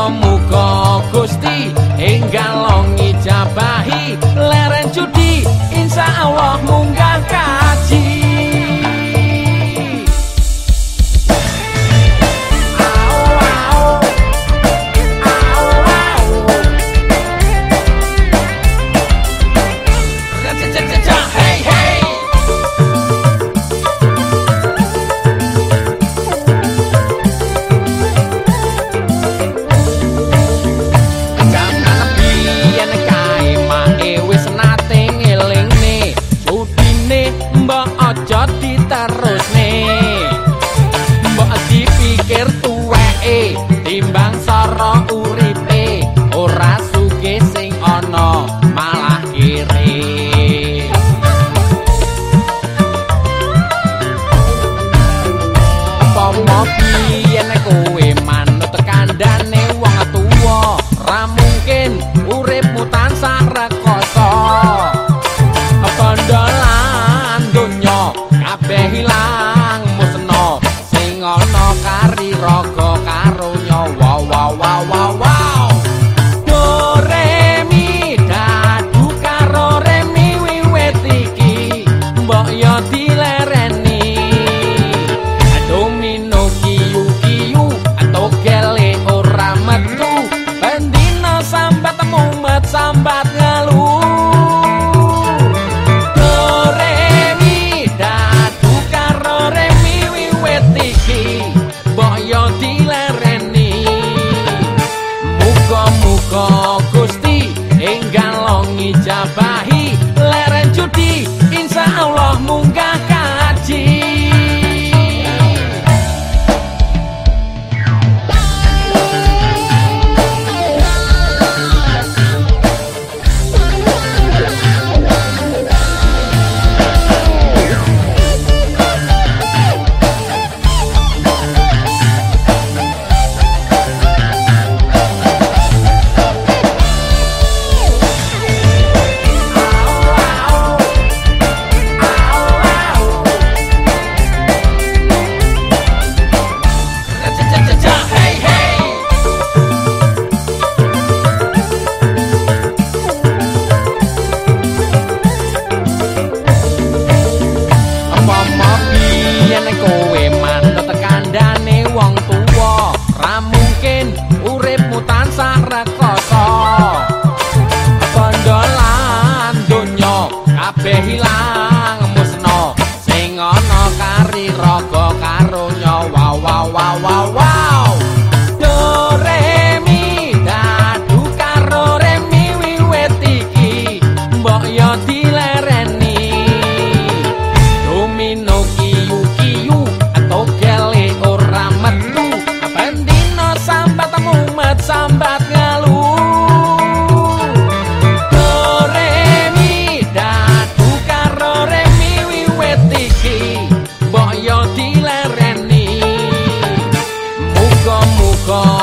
amor. terus nih. Mbok dipikir tuwe e Timbang soro uripe. Ora suge sing ana malah kiri Pomo piye kowe manut kandhane wong tuwa? Ra mungkin nang musna sing ana kari raga karo nyawa. Wa wa wa wa Sambat ngang ngijabahi leren judi. Insya Allah munggah kabeh hilang musno sing ana kari raga karo nyawa wow wow wow wow do re mi da du karo re mi wiwit iki. Mbok yo dilereni call.